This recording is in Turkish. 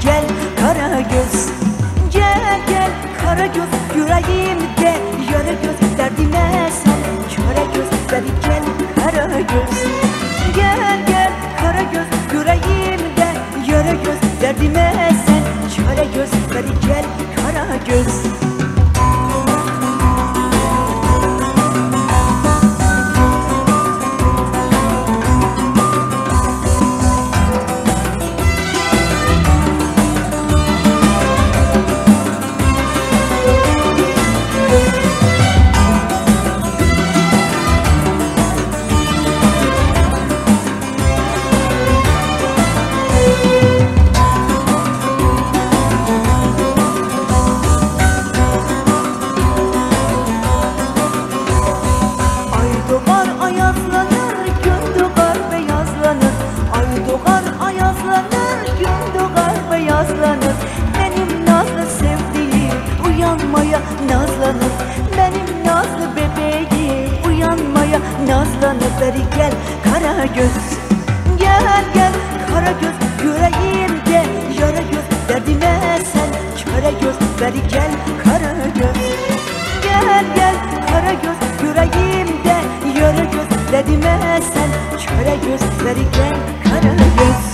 gel kara göz Gel gel kara göz yüreğimde beyazlanır Benim nazlı sevdiğim uyanmaya nazlanır. Benim nazlı bebeğim uyanmaya nazlanır. Beri gel kara göz Gel gel kara göz. Yüreğimde yara göz Derdime sen köre göz. Beri gel kara göz Gel gel kara göz. Yüreğimde yara göz Dedime sen köre göz. Beri gel kara göz